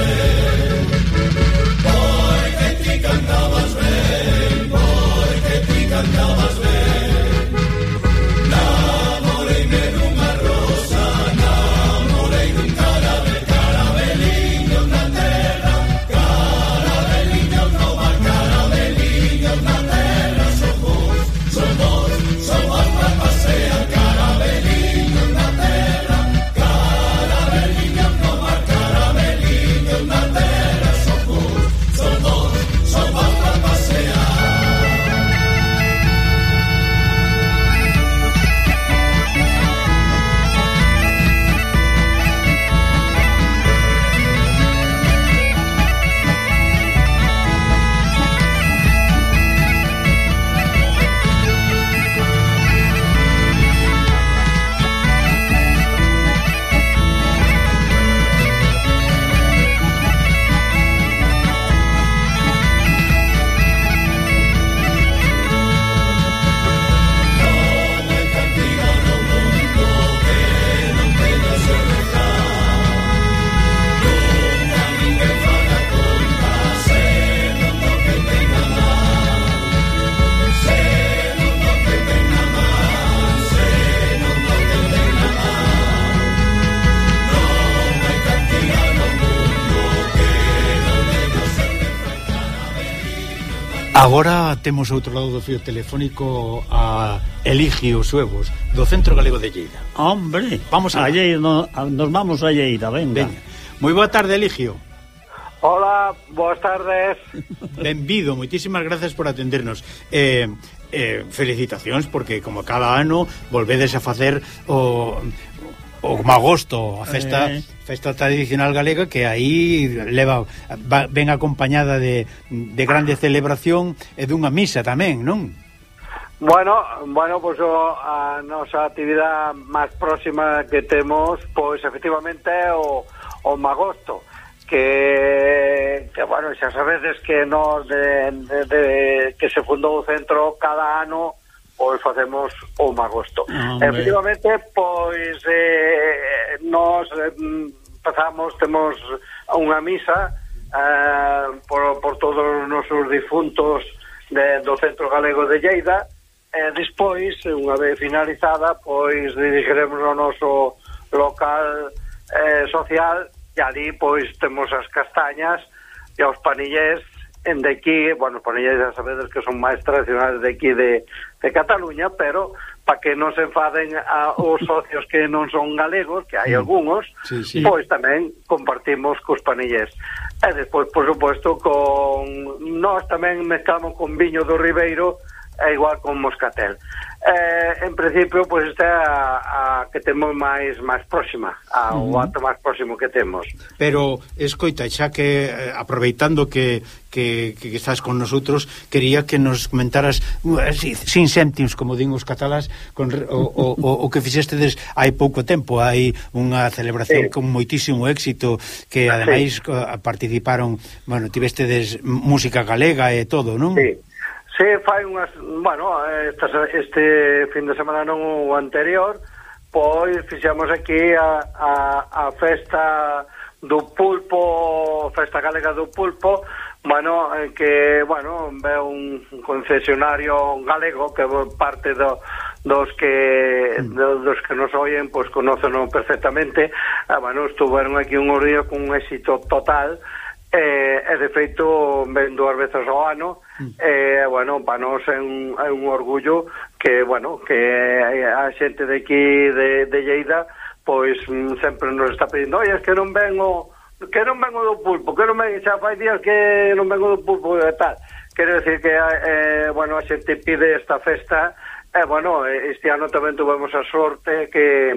Amen. Agora temos outro lado do fio telefónico a Eligio Suevos, do Centro Galego de Lleida. Hombre, vamos a, a Lleida, no, a, nos vamos a Lleida, venga. venga. Moi boa tarde, Eligio. Hola, boas tardes. Benvido, moitísimas gracias por atendernos. Eh, eh, felicitacións porque como cada ano volvedes a facer o, o agosto, a festa eh. festa tradicional galega que aí leva va, ven acompañada de, de grande celebración e dunha misa tamén, non? Bueno, bueno, pois pues, o, a nosa actividade máis próxima que temos, pois efectivamente é o, o Magosto, que, que bueno, xa sabedes que nos de, de, de, que se fundou o centro cada ano hoy facemos o magosto. Ah, Efectivamente, pois eh, nós eh, pasamos, temos unha misa eh, por, por todos os nosos difuntos de, do Centro Galego de Lleida e despois, unha vez finalizada, pois dirigiremos o noso local eh, social e ali pois temos as castañas e os panillés en de aquí, bueno, ponellas as sabedes que son máis tradicionales de aquí de, de Cataluña, pero para que non se enfaden a, os socios que non son galegos, que hai mm. algúns, sí, sí. pois tamén compartimos cos panillés. E despois, por suposto, con nós tamén mezclamos con viño do Ribeiro, é igual con Moscatel. Eh, en principio, pois pues, esta é a, a que temos máis máis próxima, a, uh -huh. o ato máis próximo que temos. Pero, escoita, xa que eh, aproveitando que, que, que estás con nosotros, quería que nos comentaras eh, sin, sin céntimos, como din os catalás, con, o, o, o, o que fixestedes hai pouco tempo, hai unha celebración sí. con moitísimo éxito que ademais sí. participaron, bueno, tivestedes música galega e todo, non? Sí. Se fai unhas, bueno, esta, este fin de semana non o anterior, pois fixemos aquí a, a, a festa do pulpo, festa galega do pulpo, bueno, eh, que, bueno, ve un concesionario galego que parte do, dos que mm. do, dos que nos oyen, pois conócenos perfectamente. Ah, bueno, estuveron aquí un horario con un éxito total, eh, e de feito ven dúas veces ao ano, Mm. Eh, bueno, para nós é un, é un orgullo que, bueno, que a xente de aquí de, de Lleida pois mm, sempre nos está pedindo, "Oi, es que non vengo, que non vengo do pulpo, que non vengo, xa fai días que non vengo do pulpo e tal." Quero decir que eh, bueno, a xente pide esta festa e eh, bueno, este ano tamén tuvemos a sorte que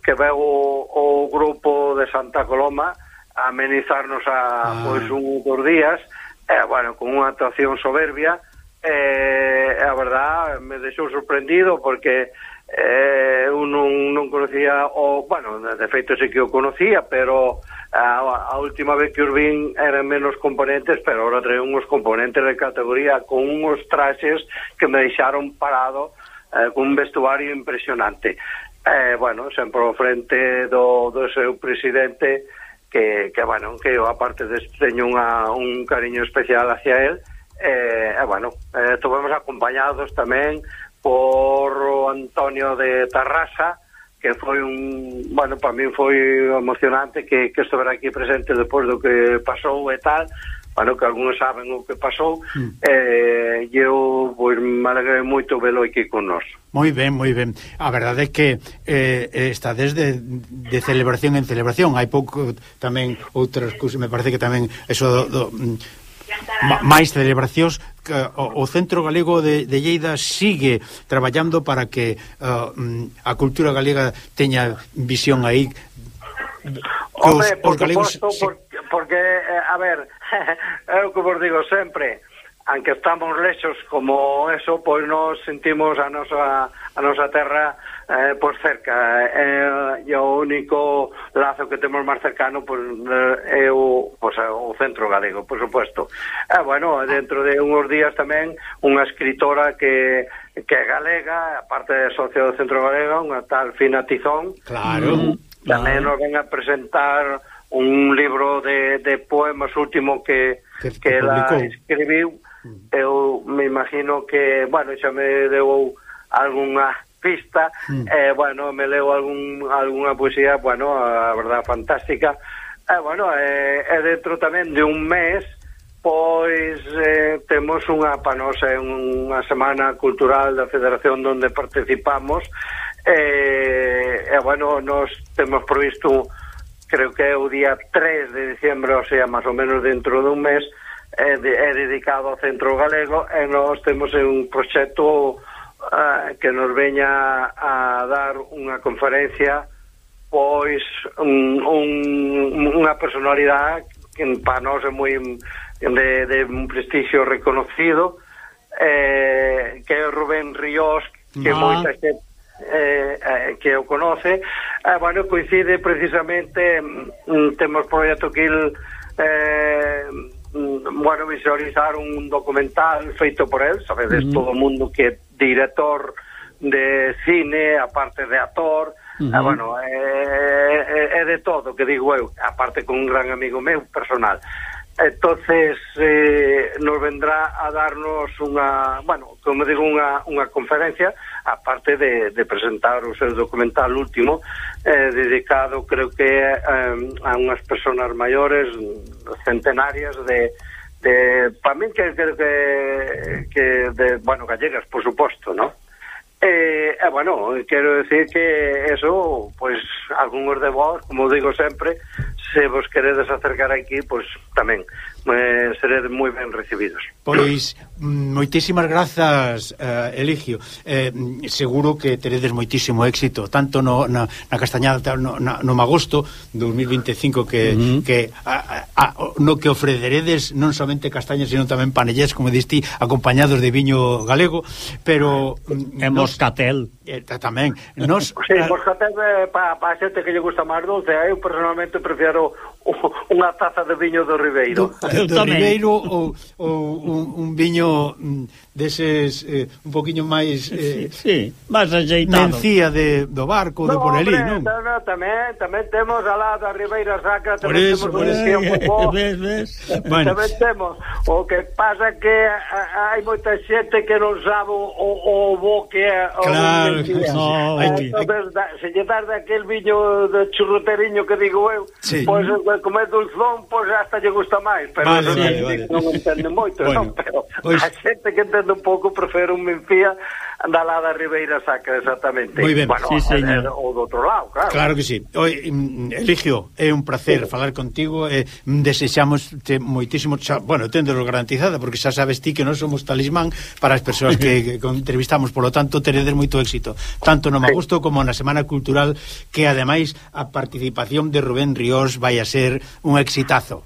que veu o, o grupo de Santa Coloma amenizarnos a ah. pois un dos días E, bueno, con unha actuación soberbia, eh, a verdad, me deixou sorprendido porque eh, eu non, non conocía o, bueno, de feito sí que o conocía, pero a, a última vez que os vin eran menos componentes, pero ahora trae uns componentes de categoría con uns traxes que me deixaron parado eh, con un vestuario impresionante. Eh, bueno, sempre ao frente do, do seu presidente que, que bueno, que eu aparte de teño unha, un cariño especial hacia él eh, eh, bueno, eh, estuvemos acompañados tamén por Antonio de Tarrasa que foi un, bueno, para mí foi emocionante que, que estuvera aquí presente depois do que pasou e tal, bueno, que algúns saben o que pasou mm. eh, e eu pois, me alegrei moito velo aquí con nós. Moi ben, moi ben. A verdade é que eh, eh, está desde de celebración en celebración. Hai pouco tamén outras cousas me parece que tamén eso do, do mm, máis celebracións o, o Centro Galego de, de Lleida sigue traballando para que uh, a cultura galega teña visión aí que os, Hombre, os galegos supuesto, se, por porque, eh, a ver, eu que vos digo sempre, aunque estamos lexos como eso, pois nos sentimos a nosa, a nosa terra eh, por cerca. Eh, e o único lazo que temos máis cercano pois, eh, é o, pois, o centro galego, por suposto. E, eh, bueno, dentro de uns días tamén unha escritora que que é galega, aparte de socio do centro galego, unha tal Fina Tizón. Claro. Tamén nos ven a presentar un libro de, de poemas último que, que, que, que ela escribiu eu me imagino que, bueno, xa me deu algunha pista. Mm. eh, bueno, me leo algún, alguna poesía, bueno, a verdad fantástica. Eh, bueno, eh, e dentro tamén de un mes pois eh, temos unha panosa unha semana cultural da federación onde participamos. E eh, eh, bueno, nos temos provisto creo que é o día 3 de diciembro, o sea, máis ou menos dentro dun mes, é, de, é dedicado ao Centro Galego e nós temos un proxecto uh, que nos veña a dar unha conferencia pois un, un, unha personalidade que para nós é moi de, de un prestixio reconocido eh, que é Rubén Ríos que ah. moita xente eh, eh, que o conoce. Eh, bueno, coincide precisamente mm, mm temos proxecto que il eh, mm, bueno, visualizar un documental feito por él sabedes mm todo o mundo que é director de cine, aparte de actor Uh ah, -huh. eh, bueno, é, é, é de todo que digo eu, aparte con un gran amigo meu personal entonces eh, nos vendrá a darnos unha, bueno, como digo, unha, unha conferencia, aparte de, de presentar o seu documental último, eh, dedicado, creo que, eh, a unhas personas maiores, centenarias de, de para min que, creo que, que de, bueno, gallegas, por suposto, ¿no? Eh, eh, bueno, quero decir que eso, pues, algúns de vos como digo sempre, se vos queredes acercar aquí, pois tamén eh, seredes moi ben recibidos. Pois, mm, moitísimas grazas, eh, Eligio. Eh, mm, seguro que teredes moitísimo éxito, tanto no, na, na Castañada, no, na, no Magosto 2025, que, uh -huh. que a, a, no que ofreceredes non somente castañas, sino tamén panellés, como diste, acompañados de viño galego, pero... Mm, e moscatel. Eh, tamén. Nos, sí, moscatel eh, para pa xente que lle gusta máis dulce, eu personalmente prefiro unha taza de viño do Ribeiro. Do, do Ribeiro ou, ou un, un viño mm, deses eh, un poquinho máis eh, sí, sí, máis ajeitado. Mencía de do barco, no, de por ali, non? No, no, tamén, tamén temos alá da Ribeira Sacra, por tamén eso, temos por eso, un ves, ves. Bueno. Tamén temos. O que pasa que hai moita xente que non sabe o, o bo que é o Claro, no, hai que... Entonces, da, se lle das daquel viño de churroteriño que digo eu, sí. pois pues, comer dulzón, pois pues, hasta lle gusta máis, pero vale, non, vale, vale. non entende moito, bueno, non, pero pues... a xente que entende un pouco prefere un menfía da lá da Ribeira Sacra, exactamente. Moi ben, bueno, sí, señor. Ou do outro lado, claro. Claro que sí. Oi, mm, Eligio, é un placer sí. falar contigo, eh, mm, desexamos te moitísimo, xa, bueno, tendelo garantizada, porque xa sabes ti que non somos talismán para as persoas que, que entrevistamos, por lo tanto, teredes moito éxito, tanto no Magusto sí. como na Semana Cultural, que ademais a participación de Rubén Ríos vai a ser ser un exitazo.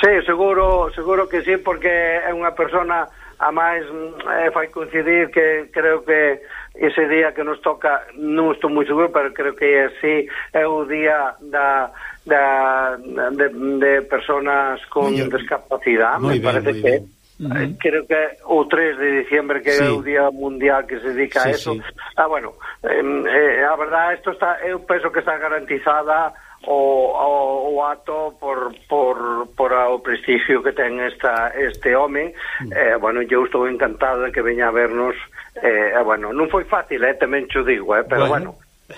Sí, seguro, seguro que sí, porque é unha persona a máis eh, fai coincidir que creo que ese día que nos toca, non estou moi seguro, pero creo que é así, é o día da, da de, de personas con muy, discapacidade, me parece que bien. Eh, uh -huh. creo que o 3 de diciembre que sí. é o día mundial que se dedica sí, a eso. Sí. Ah, bueno, eh, eh, a verdade isto está eu penso que está garantizada o, o, o ato por, por, por o prestigio que ten esta, este home. Mm. Eh, bueno, eu estou encantado de que veña a vernos. Eh, eh, bueno, non foi fácil, eh, tamén xo digo eh, pero bueno, bueno.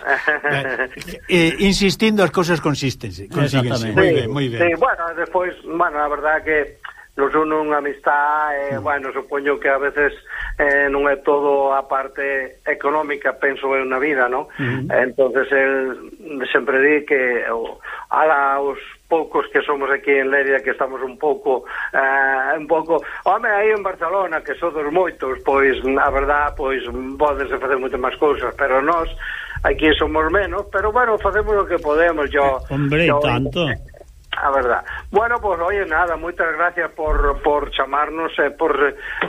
Eh, eh, insistindo as cousas consístense, consíguense. Moi ben, moi ben. Sí, bueno, despois, bueno, a verdade que nos une unha amistad e, eh, bueno, supoño que a veces eh, non é todo a parte económica, penso eu na vida, non? Uh -huh. entonces el sempre di que o, ala os poucos que somos aquí en Lérida que estamos un pouco eh, un pouco, home, aí en Barcelona que sodos moitos, pois a verdad pois podes facer moitas máis cousas pero nós aquí somos menos pero bueno, facemos o que podemos yo, hombre, yo, tanto A verdad. Bueno, pues, oye, nada, moitas gracias por, por chamarnos, eh, por,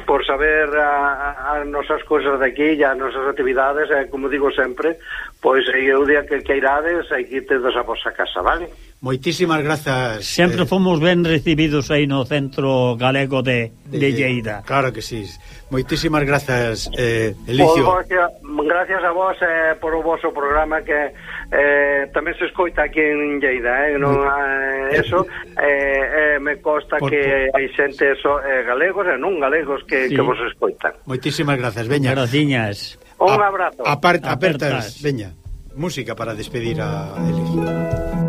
por saber as nosas cousas aquí e as nosas actividades, eh, como digo sempre, pois pues, eh, o día que queirades, eh, aquí tedes a vosa casa, vale? Moitísimas grazas. Sempre eh, fomos ben recibidos aí no Centro Galego de, de, de Lleida. Claro que sí. Moitísimas grazas, eh, Elicio. Pues, gracias, gracias a vos eh, por o vosso programa que eh, tamén se escoita aquí en Lleida, eh, non eh, eso, eh, eh, me consta por, que por... hai xente eso, eh, galegos e non galegos que, sí. que vos escoitan. Moitísimas grazas, veña. Graciñas. Un abrazo. Apart, apertas, veña. Música para despedir a Elis.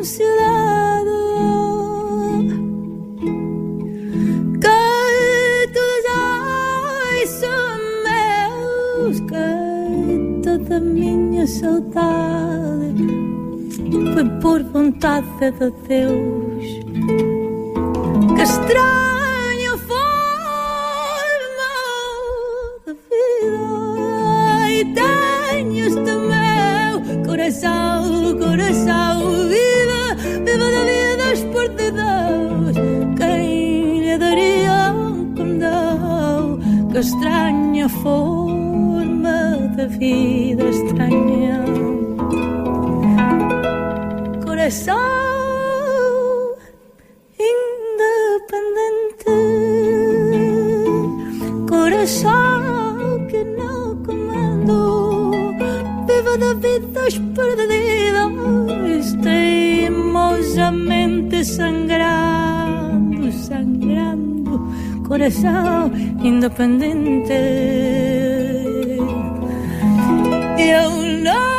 cancelado. Cantos ai são meus, canto da minha saudade. Foi por vontade de Deus. Que estranha forma de vida estranha. Coração independente, progresado, independente e aún no